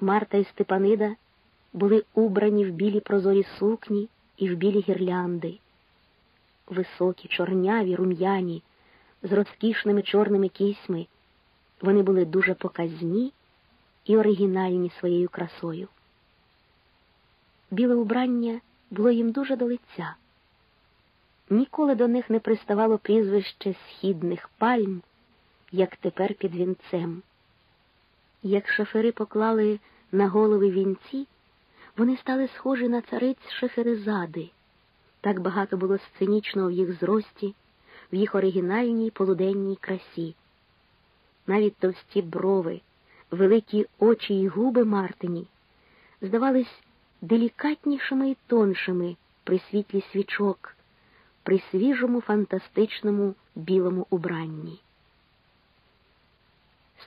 Марта і Степанида були убрані в білі прозорі сукні і в білі гірлянди. Високі, чорняві, рум'яні, з розкішними чорними кісьми. Вони були дуже показні і оригінальні своєю красою. Біле убрання було їм дуже до лиця. Ніколи до них не приставало прізвище східних пальм, як тепер під вінцем. Як шофери поклали на голови вінці, вони стали схожі на цариць Шехерезади. Так багато було сценічного в їх зрості, в їх оригінальній полуденній красі. Навіть товсті брови, великі очі й губи Мартині здавались делікатнішими і тоншими при світлі свічок, при свіжому фантастичному білому убранні.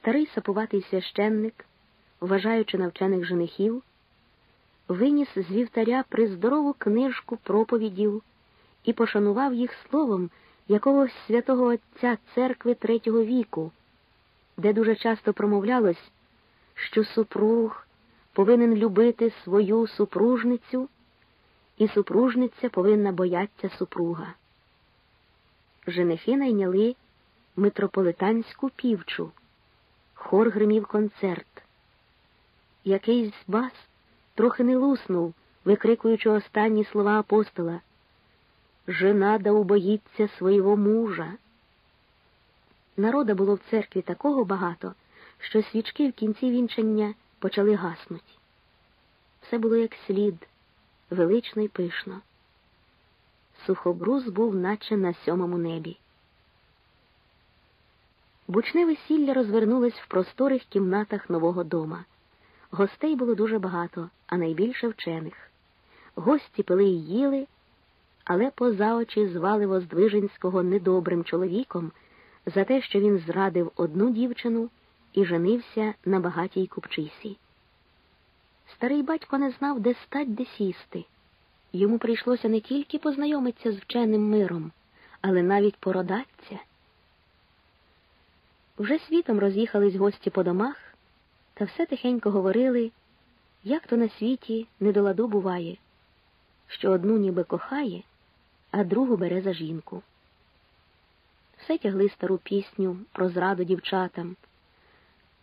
Старий сапуватий священник, вважаючи навчених женихів, виніс з вівтаря приздорову книжку проповідів і пошанував їх словом якогось святого Отця церкви третього віку, де дуже часто промовлялось, що супруг повинен любити свою супружницю, і супружниця повинна бояться супруга. Женихи найняли митрополитанську півчу, хор гримів концерт. Якийсь бас трохи не луснув, викрикуючи останні слова апостола. Жена да убоїться свого мужа. Народа було в церкві такого багато, що свічки в кінці вінчання почали гаснуть. Все було як слід, велично й пишно. Сухобрус був наче на сьомому небі. Бучне весілля розвернулось в просторих кімнатах нового дома. Гостей було дуже багато, а найбільше вчених. Гості пили й їли, але поза очі звали Воздвиженського недобрим чоловіком за те, що він зрадив одну дівчину і женився на багатій купчисі. Старий батько не знав, де стать, де сісти. Йому прийшлося не тільки познайомитися з вченим миром, але навіть породатися. Вже світом роз'їхались гості по домах, та все тихенько говорили, як то на світі недоладу буває, що одну ніби кохає, а другу бере за жінку. Все тягли стару пісню про зраду дівчатам,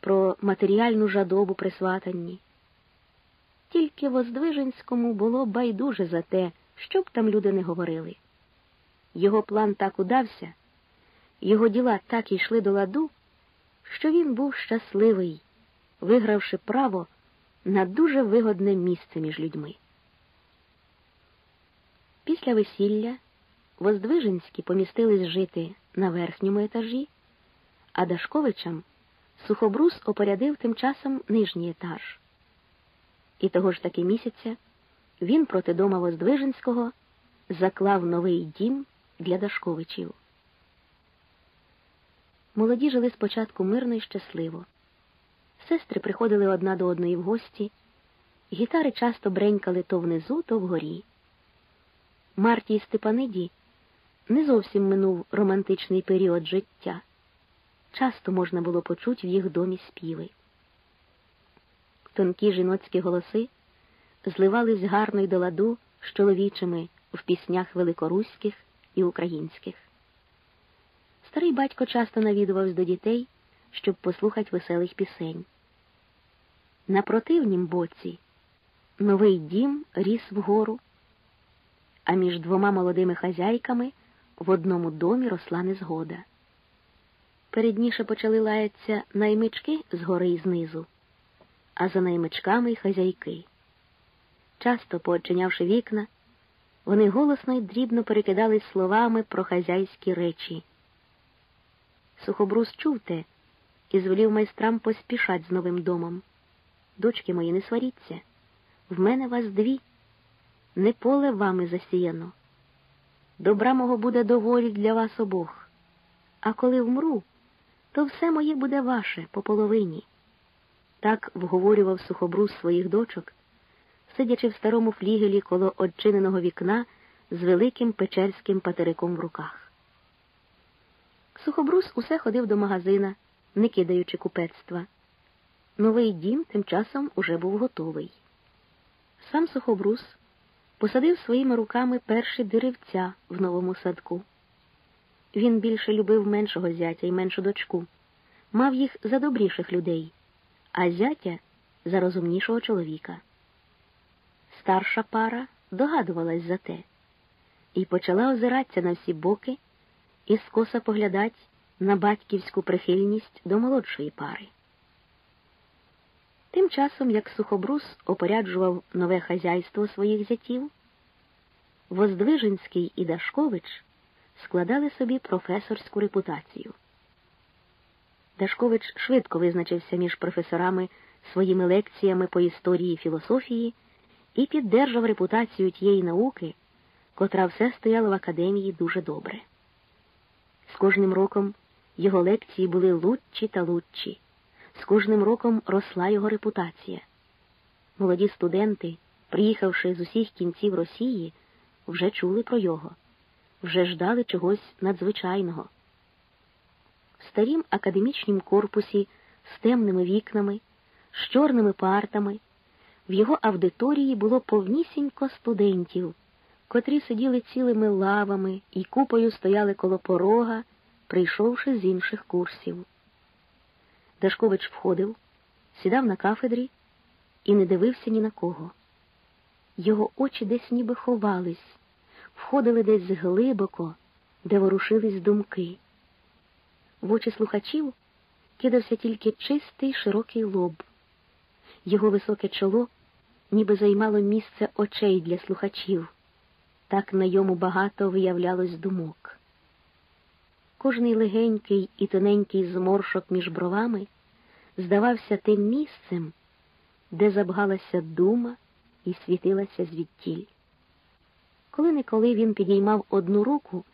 про матеріальну жадобу при сватанні. Тільки Воздвиженському було байдуже за те, що б там люди не говорили. Його план так удався, його діла так йшли до ладу, що він був щасливий, вигравши право на дуже вигодне місце між людьми. Після весілля Воздвиженські помістились жити на верхньому етажі, а Дашковичам Сухобрус опорядив тим часом нижній етаж. І того ж таки місяця він проти дома Воздвиженського заклав новий дім для Дашковичів. Молоді жили спочатку мирно і щасливо. Сестри приходили одна до одної в гості, гітари часто бренькали то внизу, то вгорі. Марті і Степаниді не зовсім минув романтичний період життя. Часто можна було почути в їх домі співи. Тонкі жіноцькі голоси зливались гарно й до ладу з чоловічими в піснях великоруських і українських. Старий батько часто навідувався до дітей, щоб послухати веселих пісень. На противнім боці новий дім ріс вгору, а між двома молодими хазяйками в одному домі росла незгода. Передніше почали лаятися наймички згори і знизу, а за наймичками й хазяйки. Часто, поочинявши вікна, вони голосно й дрібно перекидались словами про хазяйські речі. Сухобрус чув те і звелів майстрам поспішать з новим домом. Дочки мої, не сваріться. В мене вас дві, не поле вами засіяно. Добра мого буде доволі для вас обох. А коли вмру, то все моє буде ваше по половині. Так вговорював сухобрус своїх дочок, сидячи в старому флігелі коло одчиненого вікна з великим печерським патериком в руках. Сухобрус усе ходив до магазина, не кидаючи купецтва. Новий дім тим часом уже був готовий. Сам сухобрус посадив своїми руками перші деревця в новому садку. Він більше любив меншого зятя і меншу дочку, мав їх за добріших людей, а зятя за розумнішого чоловіка. Старша пара догадувалась за те і почала озиратися на всі боки і скоса поглядать на батьківську прихильність до молодшої пари. Тим часом, як сухобрус опоряджував нове хазяйство своїх зятів, Воздвиженський і Дашкович складали собі професорську репутацію. Дашкович швидко визначився між професорами своїми лекціями по історії і філософії і піддержав репутацію тієї науки, котра все стояла в академії дуже добре. З кожним роком його лекції були лучші та лучші, з кожним роком росла його репутація. Молоді студенти, приїхавши з усіх кінців Росії, вже чули про його, вже ждали чогось надзвичайного. В старім академічнім корпусі з темними вікнами, з чорними партами, в його аудиторії було повнісінько студентів, котрі сиділи цілими лавами і купою стояли коло порога, прийшовши з інших курсів. Дашкович входив, сідав на кафедрі і не дивився ні на кого. Його очі десь ніби ховались, входили десь глибоко, де ворушились думки. В очі слухачів кидався тільки чистий широкий лоб. Його високе чоло ніби займало місце очей для слухачів, так на йому багато виявлялось думок. Кожний легенький і тоненький зморшок між бровами здавався тим місцем, де забгалася дума і світилася звідтіль. Коли неколи він підіймав одну руку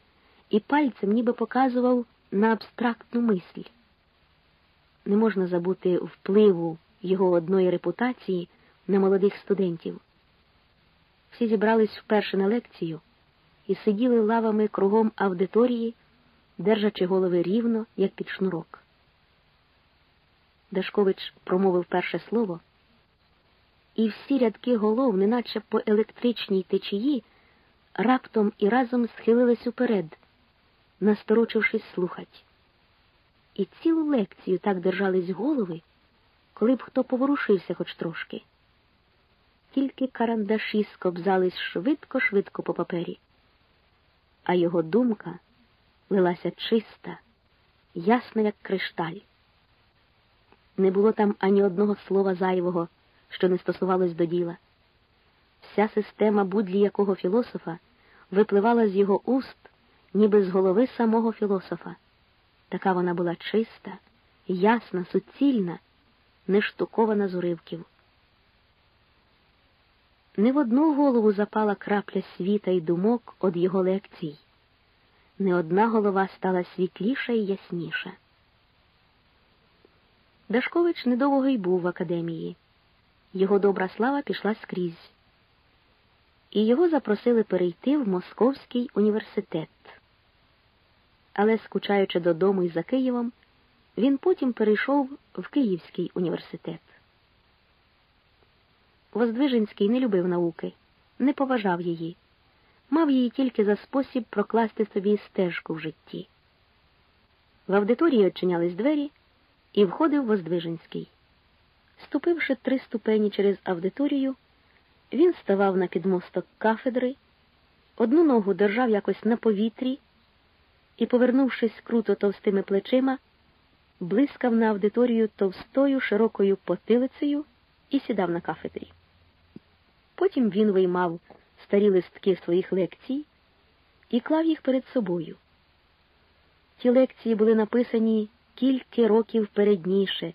і пальцем ніби показував на абстрактну мисль. Не можна забути впливу його одної репутації на молодих студентів. Всі зібрались вперше на лекцію і сиділи лавами кругом аудиторії, держачи голови рівно, як під шнурок. Дашкович промовив перше слово, і всі рядки голов, неначе по електричній течії, раптом і разом схилились уперед, насторочившись слухать. І цілу лекцію так держались голови, коли б хто поворушився хоч трошки. Тільки карандаші скобзались швидко-швидко по папері, а його думка лилася чиста, ясна, як кришталь. Не було там ані одного слова зайвого, що не стосувалось до діла. Вся система будлі якого філософа випливала з його уст, ніби з голови самого філософа. Така вона була чиста, ясна, суцільна, не штукована з уривків. Не в одну голову запала крапля світа й думок од його лекцій. Не одна голова стала світліша і ясніша. Дашкович недовго й був в академії. Його добра слава пішла скрізь і його запросили перейти в Московський університет. Але, скучаючи додому і за Києвом, він потім перейшов в Київський університет. Воздвиженський не любив науки, не поважав її, мав її тільки за спосіб прокласти собі стежку в житті. В аудиторії очинялись двері, і входив Воздвиженський. Ступивши три ступені через аудиторію, він ставав на підмосток кафедри, одну ногу держав якось на повітрі і, повернувшись круто товстими плечима, блискав на аудиторію товстою широкою потилицею і сідав на кафедрі. Потім він виймав старі листки своїх лекцій і клав їх перед собою. Ті лекції були написані кілька років передніше,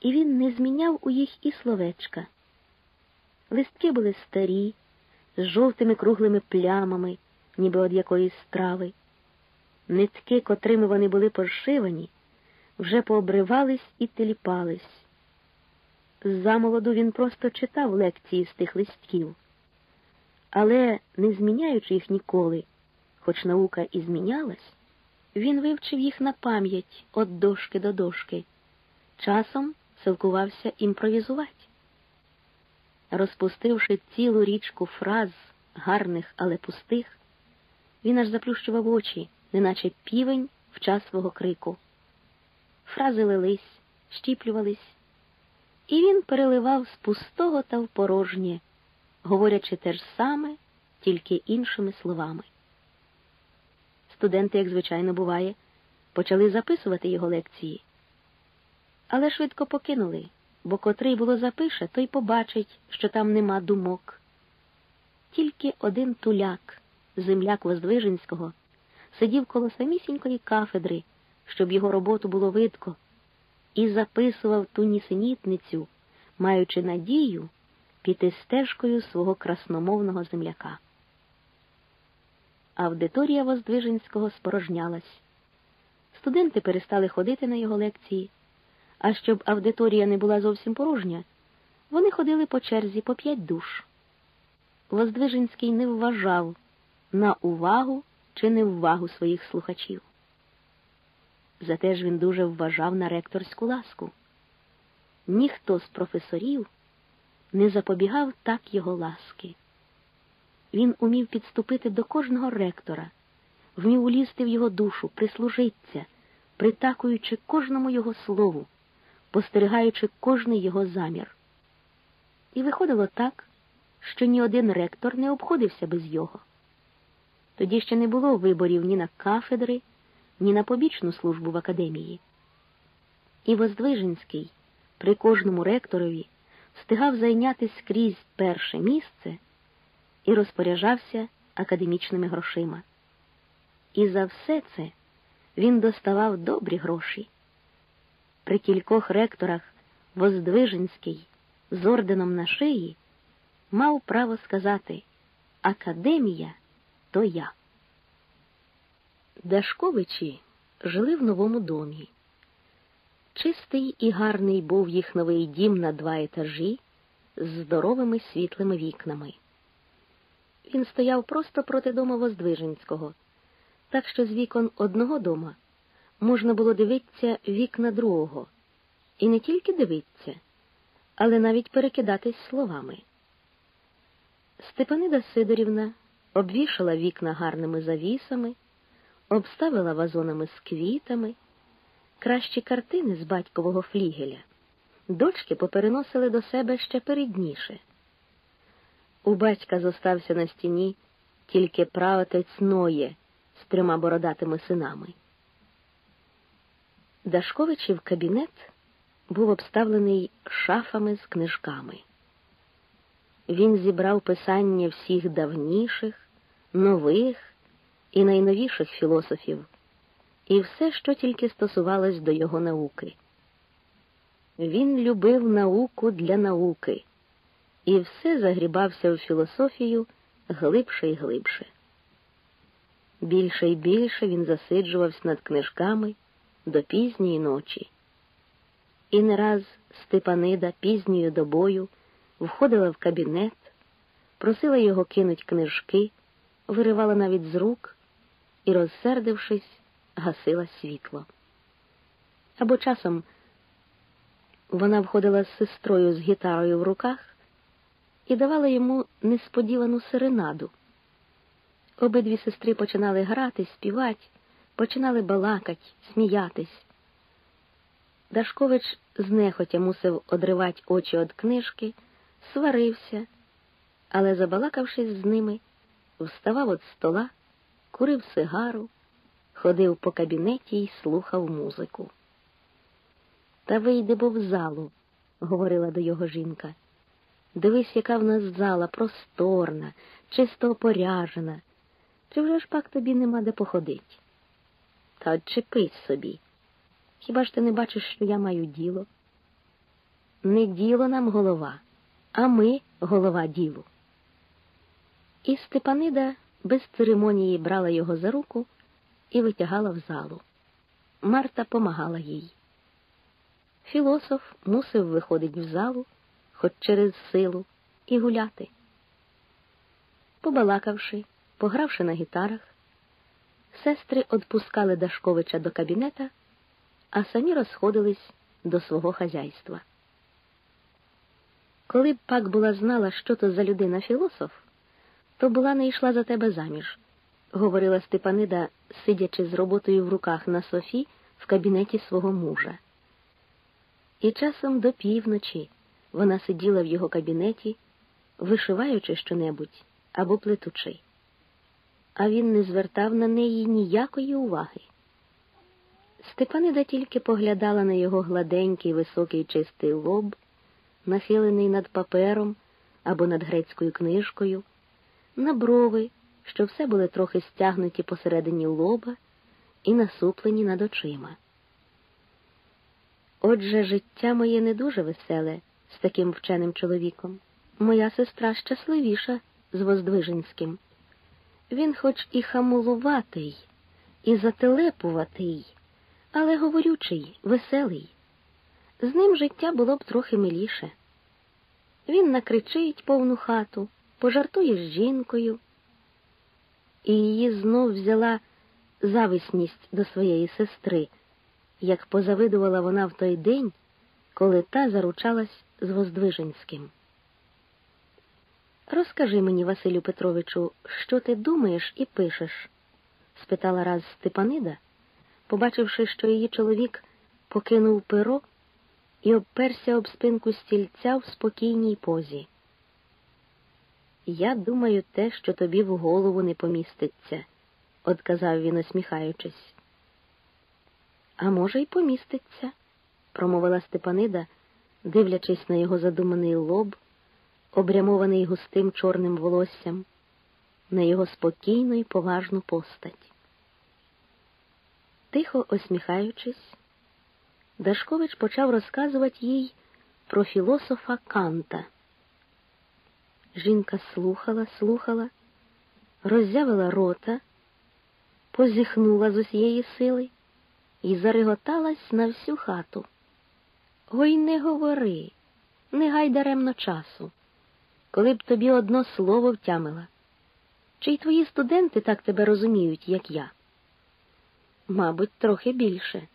і він не зміняв у їх і словечка. Листки були старі, з жовтими круглими плямами, ніби од якоїсь страви. Нитки, котрими вони були пошивані, вже пообривались і теліпались. Замолоду він просто читав лекції з тих листків, але, не зміняючи їх ніколи, хоч наука і змінялась, він вивчив їх на пам'ять від дошки до дошки, часом силкувався імпровізувати. Розпустивши цілу річку фраз, гарних, але пустих, він аж заплющував очі, неначе півень в час свого крику. Фрази лились, щіплювались, і він переливав з пустого та в порожнє, говорячи те ж саме, тільки іншими словами. Студенти, як звичайно буває, почали записувати його лекції, але швидко покинули, бо котрий було запише, той побачить, що там нема думок. Тільки один туляк, земляк Воздвиженського, сидів коло самісінької кафедри, щоб його роботу було видко, і записував ту нісенітницю, маючи надію піти стежкою свого красномовного земляка. Аудиторія Воздвиженського спорожнялась. Студенти перестали ходити на його лекції, а щоб аудиторія не була зовсім порожня, вони ходили по черзі по п'ять душ. Воздвиженський не вважав на увагу чи неввагу своїх слухачів. Зате ж він дуже вважав на ректорську ласку. Ніхто з професорів не запобігав так його ласки. Він умів підступити до кожного ректора, вмів улізти в його душу, прислужиться, притакуючи кожному його слову, постерігаючи кожний його замір. І виходило так, що ні один ректор не обходився без його. Тоді ще не було виборів ні на кафедри, ні на побічну службу в академії. І Воздвиженський при кожному ректорові встигав зайняти скрізь перше місце і розпоряджався академічними грошима. І за все це він доставав добрі гроші. При кількох ректорах Воздвиженський з орденом на шиї мав право сказати Академія то я. Дашковичі жили в новому домі. Чистий і гарний був їх новий дім на два етажі з здоровими світлими вікнами. Він стояв просто проти дому Воздвиженського, так що з вікон одного дома можна було дивитися вікна другого, і не тільки дивитися, але навіть перекидатись словами. Степанида Сидорівна обвішала вікна гарними завісами, обставила вазонами з квітами, кращі картини з батькового флігеля. Дочки попереносили до себе ще передніше. У батька зостався на стіні тільки правотець Ноє з трьома бородатими синами. Дашковичів кабінет був обставлений шафами з книжками. Він зібрав писання всіх давніших, нових і найновіших філософів, і все, що тільки стосувалось до його науки. Він любив науку для науки і все загрібався в філософію глибше і глибше. Більше і більше він засиджувався над книжками до пізньої ночі. І не раз Степанида пізньою добою входила в кабінет, просила його кинуть книжки, виривала навіть з рук і, розсердившись, гасила світло. Або часом вона входила з сестрою з гітарою в руках і давала йому несподівану серенаду. Обидві сестри починали грати, співати, починали балакать, сміятись. Дашкович знехотя мусив одривати очі від книжки, сварився, але, забалакавшись з ними, вставав від стола, курив сигару, ходив по кабінеті і слухав музику. Та вийди бо в залу, говорила до його жінка. Дивись, яка в нас зала просторна, чисто опоряжена. Чи вже ж пак тобі нема де походить? Та отчепись собі. Хіба ж ти не бачиш, що я маю діло? Не діло нам голова, а ми голова ділу. І Степанида без церемонії брала його за руку і витягала в залу. Марта помагала їй. Філософ мусив виходити в залу, хоч через силу, і гуляти. Побалакавши, погравши на гітарах, сестри відпускали Дашковича до кабінета, а самі розходились до свого хазяйства. Коли б пак була знала, що то за людина філософ, то була не йшла за тебе заміж, говорила Степанида, сидячи з роботою в руках на Софі в кабінеті свого мужа. І часом до півночі вона сиділа в його кабінеті, вишиваючи щонебудь або плетучи. А він не звертав на неї ніякої уваги. Степанида тільки поглядала на його гладенький, високий чистий лоб, нахилений над папером або над грецькою книжкою, на брови, що все були трохи стягнуті посередині лоба і насуплені над очима. Отже, життя моє не дуже веселе з таким вченим чоловіком. Моя сестра щасливіша з Воздвиженським. Він хоч і хамулуватий, і зателепуватий, але говорючий, веселий. З ним життя було б трохи миліше. Він накричить повну хату, пожартує з жінкою, і її знов взяла зависність до своєї сестри, як позавидувала вона в той день, коли та заручалась з Воздвиженським. Розкажи мені, Василю Петровичу, що ти думаєш і пишеш? спитала раз Степанида, побачивши, що її чоловік покинув перо і обперся об спинку стільця в спокійній позі. Я думаю те, що тобі в голову не поміститься, одказав він, усміхаючись. А може, й поміститься, промовила Степанида, дивлячись на його задуманий лоб, обрямований густим чорним волоссям, на його спокійну і поважну постать. Тихо осміхаючись, Дашкович почав розказувати їй про філософа Канта. Жінка слухала, слухала, роззявила рота, позіхнула з усієї сили і зареготалась на всю хату. Ой, не говори, не гай даремно часу, коли б тобі одно слово втямила. Чи й твої студенти так тебе розуміють, як я? Мабуть, трохи більше.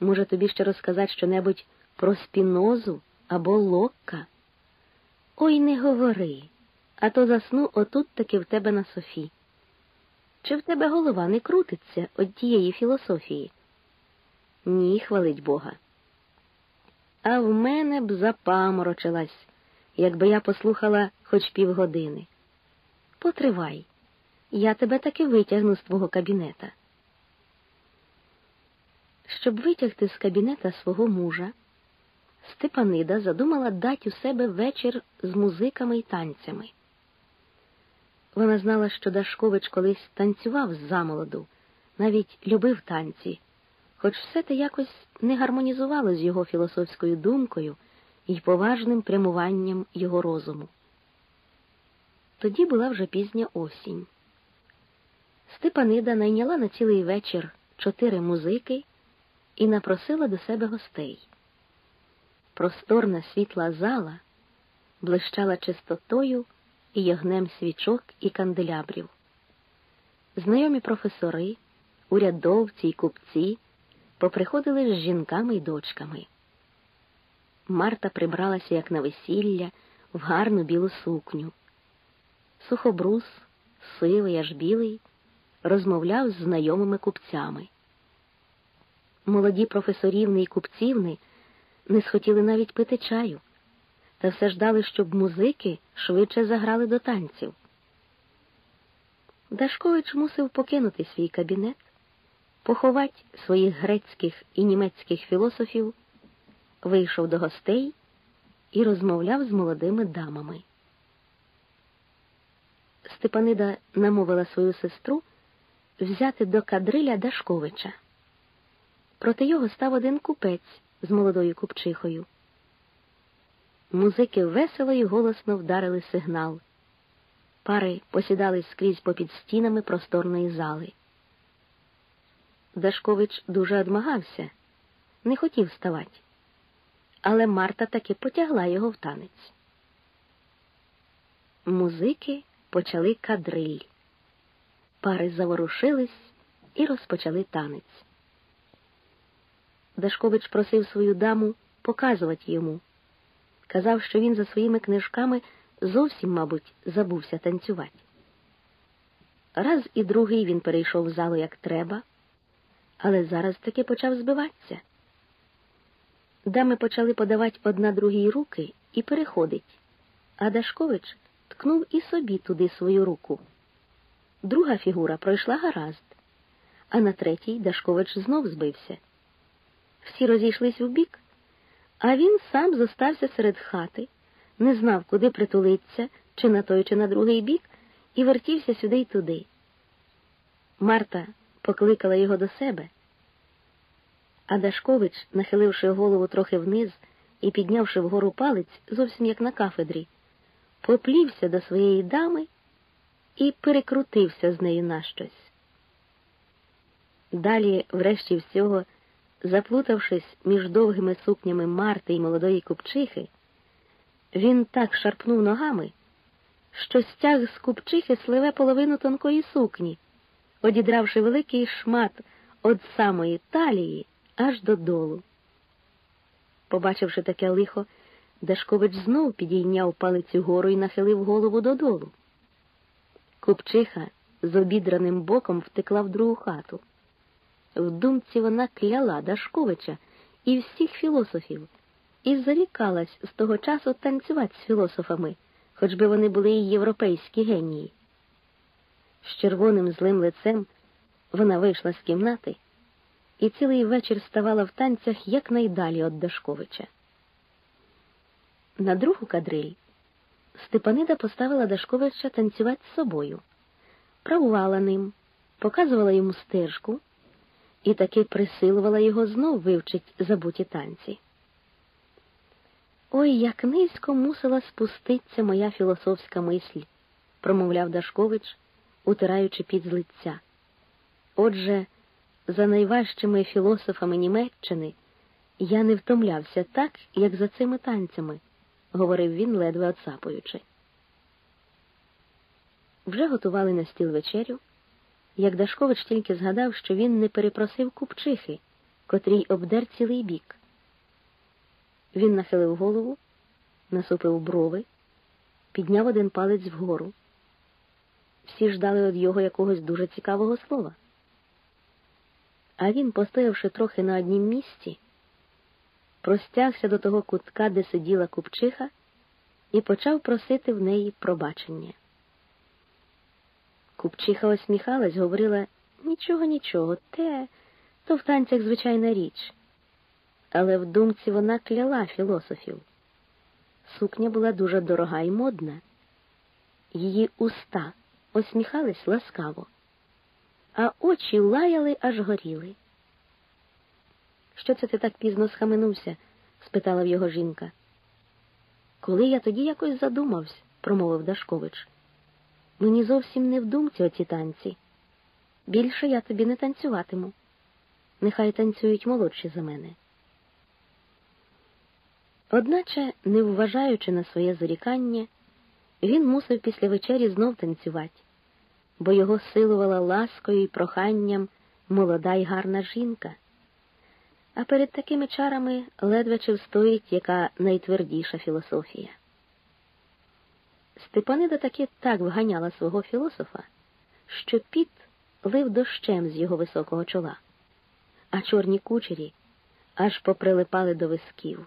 Може, тобі ще розказати щонебудь про спінозу або локка? Ой, не говори, а то засну отут таки в тебе на Софі. Чи в тебе голова не крутиться від тієї філософії? Ні, хвалить Бога. А в мене б запаморочилась, якби я послухала хоч півгодини. Потривай, я тебе таки витягну з твого кабінета. Щоб витягти з кабінета свого мужа, Степанида задумала дати у себе вечір з музиками і танцями. Вона знала, що Дашкович колись танцював з замолоду, навіть любив танці, хоч все те якось не гармонізувало з його філософською думкою і поважним прямуванням його розуму. Тоді була вже пізня осінь. Степанида найняла на цілий вечір чотири музики і напросила до себе гостей. Просторна світла зала блищала чистотою і ягнем свічок і канделябрів. Знайомі професори, урядовці й купці поприходили з жінками й дочками. Марта прибралася, як на весілля, в гарну білу сукню. Сухобрус, сивий, аж білий, розмовляв з знайомими купцями. Молоді професорівни і купцівни не схотіли навіть пити чаю, та все ждали, щоб музики швидше заграли до танців. Дашкович мусив покинути свій кабінет, поховати своїх грецьких і німецьких філософів, вийшов до гостей і розмовляв з молодими дамами. Степанида намовила свою сестру взяти до кадриля Дашковича. Проти його став один купець з молодою купчихою. Музики весело і голосно вдарили сигнал. Пари посідали скрізь попід стінами просторної зали. Дашкович дуже одмагався, не хотів вставати, але Марта таки потягла його в танець. Музики почали кадриль. Пари заворушились і розпочали танець. Дашкович просив свою даму показувати йому, казав, що він за своїми книжками зовсім, мабуть, забувся танцювати. Раз і другий він перейшов в залу як треба, але зараз таки почав збиватися. Дами почали подавати одна другій руки і переходить, а Дашкович ткнув і собі туди свою руку. Друга фігура пройшла гаразд, а на третій Дашкович знов збився. Всі розійшлись у бік, а він сам зостався серед хати, не знав, куди притулитися, чи на той, чи на другий бік, і вертівся сюди й туди. Марта покликала його до себе, а Дашкович, нахиливши голову трохи вниз і піднявши вгору палець, зовсім як на кафедрі, поплівся до своєї дами і перекрутився з нею на щось. Далі, врешті всього, заплутавшись між довгими сукнями Марти і молодої купчихи, він так шарпнув ногами, що стяг з купчихи сливе половину тонкої сукні, одідравши великий шмат від самої талії аж додолу. Побачивши таке лихо, Дашкович знов підійняв палицю гору і нахилив голову додолу. Купчиха з обідраним боком втекла в другу хату. В думці вона кляла Дашковича і всіх філософів, і зарікалась з того часу танцювати з філософами, хоч би вони були і європейські генії. З червоним злим лицем вона вийшла з кімнати і цілий вечір ставала в танцях якнайдалі від Дашковича. На другу кадриль Степанида поставила Дашковича танцювати з собою, правувала ним, показувала йому стежку і таки присилувала його знов вивчить забуті танці. Ой, як низько мусила спуститися моя філософська мисль, промовляв Дашкович, утираючи під з лиця. Отже, за найважчими філософами Німеччини я не втомлявся так, як за цими танцями, говорив він, ледве оцапуючи. Вже готували на стіл вечерю, як Дашкович тільки згадав, що він не перепросив купчихи, котрій обдер цілий бік. Він нахилив голову, насупив брови, підняв один палець вгору. Всі ждали від його якогось дуже цікавого слова. А він, постоявши трохи на однім місці, простягся до того кутка, де сиділа купчиха, і почав просити в неї пробачення. Купчиха осміхалась, говорила нічого, нічого, те, то в танцях звичайна річ. Але в думці вона кляла філософів. Сукня була дуже дорога і модна. Її уста осміхались ласкаво, а очі лаяли, аж горіли. Що це ти так пізно схаменувся? спитала в його жінка. Коли я тоді якось задумався, промовив Дашкович. Мені зовсім не в думці оці танці. Більше я тобі не танцюватиму. Нехай танцюють молодші за мене. Одначе, не вважаючи на своє зарікання, він мусив після вечері знов танцювати, бо його силувала ласкою і проханням молода й гарна жінка. А перед такими чарами ледве чи встоїть яка найтвердіша філософія. Степанида таки так вганяла свого філософа, що піт лив дощем з його високого чола, а чорні кучері аж поприлипали до висків.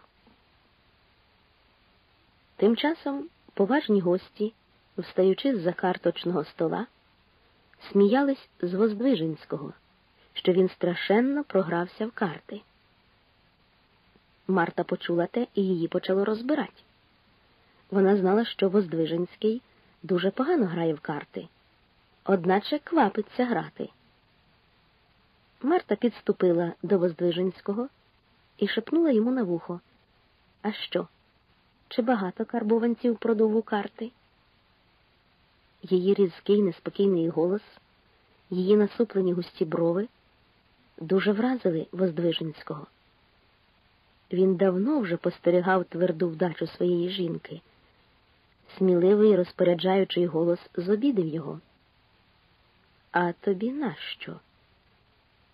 Тим часом поважні гості, встаючи з за карточного стола, сміялись з Воздвиженського, що він страшенно програвся в карти. Марта почула те і її почало розбирати. Вона знала, що Воздвиженський дуже погано грає в карти, одначе квапиться грати. Марта підступила до Воздвиженського і шепнула йому на вухо. А що? Чи багато карбованців продову карти? Її різкий, неспокійний голос, її насуплені густі брови дуже вразили Воздвиженського. Він давно вже постерігав тверду вдачу своєї жінки. Сміливий розпоряджаючий голос зобідив його. А тобі нащо?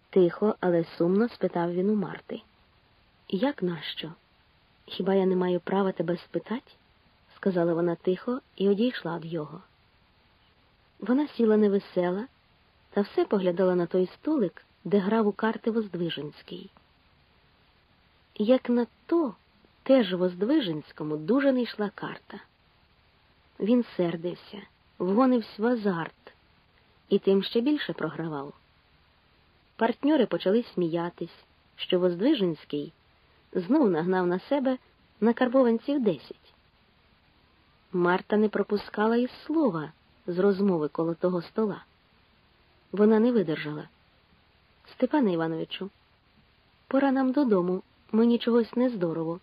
Тихо, але сумно спитав він у Марти. Як нащо? Хіба я не маю права тебе спитати? сказала вона тихо і одійшла від його. Вона сіла невесела та все поглядала на той столик, де грав у карти Воздвиженський. Як на то, теж Воздвиженському дуже не йшла карта. Він сердився, вгонився в азарт і тим ще більше програвав. Партньори почали сміятись, що Воздвиженський знов нагнав на себе на карбованців десять. Марта не пропускала і слова з розмови коло того стола. Вона не видержала. Степане Івановичу, пора нам додому, мені чогось не здорово.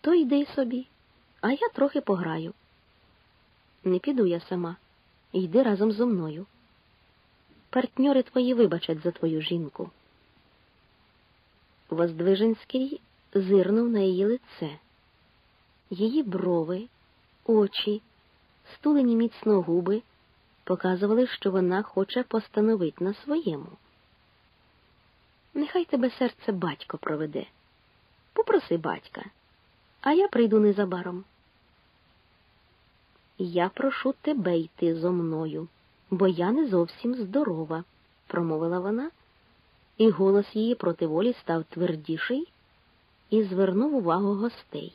То йди собі, а я трохи пограю. Не піду я сама. Йди разом зо мною. Партньори твої вибачать за твою жінку. Воздвиженський зирнув на її лице. Її брови, очі, стулені міцно губи показували, що вона хоче постановити на своєму. Нехай тебе серце батько проведе. Попроси батька, а я прийду незабаром. Я прошу тебе йти зо мною, бо я не зовсім здорова, промовила вона, і голос її проти волі став твердіший і звернув увагу гостей.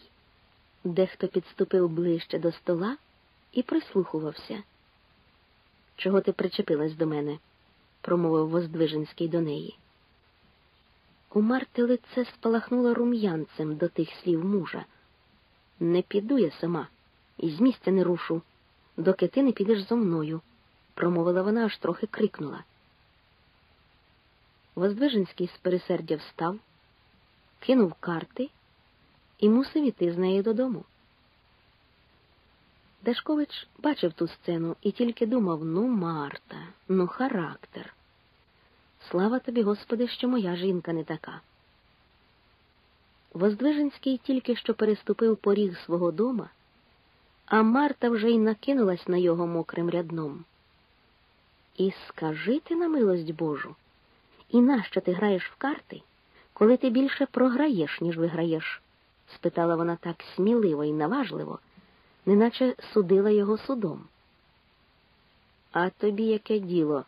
Дехто підступив ближче до стола і прислухувався. Чого ти причепилась до мене? промовив Воздвиженський до неї. У Марти лице спалахнуло рум'янцем до тих слів мужа. Не піду я сама, і з місця не рушу, доки ти не підеш зо мною, промовила вона, аж трохи крикнула. Воздвиженський з пересердя встав, кинув карти і мусив іти з нею додому. Дашкович бачив ту сцену і тільки думав ну, Марта, ну, характер. Слава тобі, Господи, що моя жінка не така. Воздвиженський тільки що переступив поріг свого дома, а Марта вже й накинулась на його мокрим рядном. І скажи ти на милость Божу, і нащо ти граєш в карти, коли ти більше програєш, ніж виграєш? спитала вона так сміливо і наважливо, неначе судила його судом. А тобі яке діло?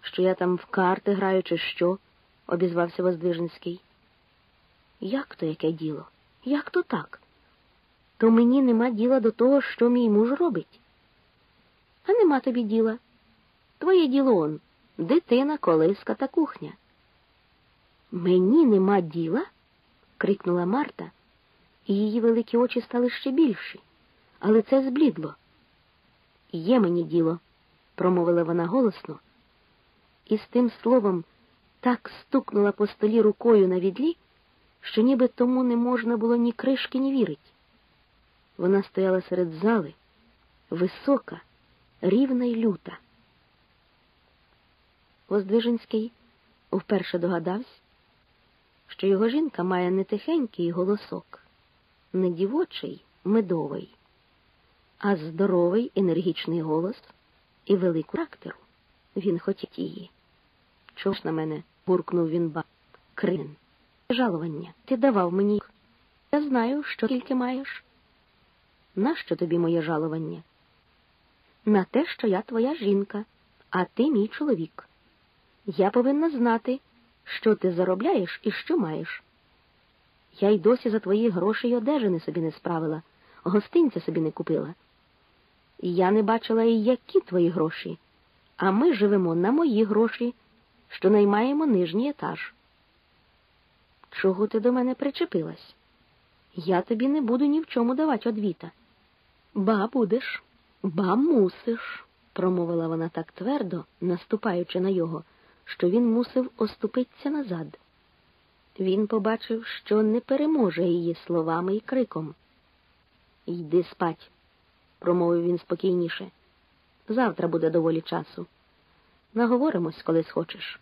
Що я там в карти граю, чи що? обізвався Воздвиженський. Як то яке діло? Як то так? То мені нема діла до того, що мій муж робить. А нема тобі діла. Твоє діло он дитина, колиска та кухня. Мені нема діла? крикнула Марта, і її великі очі стали ще більші, але це зблідло. Є мені діло, промовила вона голосно, і з тим словом так стукнула по столі рукою на відлі, що ніби тому не можна було ні кришки, ні вірить. Вона стояла серед зали, висока, рівна й люта. Воздвиженський вперше догадався, що його жінка має не тихенький голосок, не дівочий, медовий, а здоровий енергічний голос і велику характеру. Він хотів її. Чого ж на мене? буркнув він ба. Крин. Жалування. Ти давав мені. Я знаю, що тільки маєш. Нащо тобі моє жалування? На те, що я твоя жінка, а ти мій чоловік. Я повинна знати, що ти заробляєш і що маєш. Я й досі за твої гроші й одежини собі не справила, гостинця собі не купила. Я не бачила і які твої гроші, а ми живемо на мої гроші, що наймаємо нижній етаж. Чого ти до мене причепилась? Я тобі не буду ні в чому давати одвіта. Ба будеш, ба мусиш, промовила вона так твердо, наступаючи на його, що він мусив оступитися назад. Він побачив, що не переможе її словами і криком. Йди спать, промовив він спокійніше. Завтра буде доволі часу. Наговоримось, коли схочеш.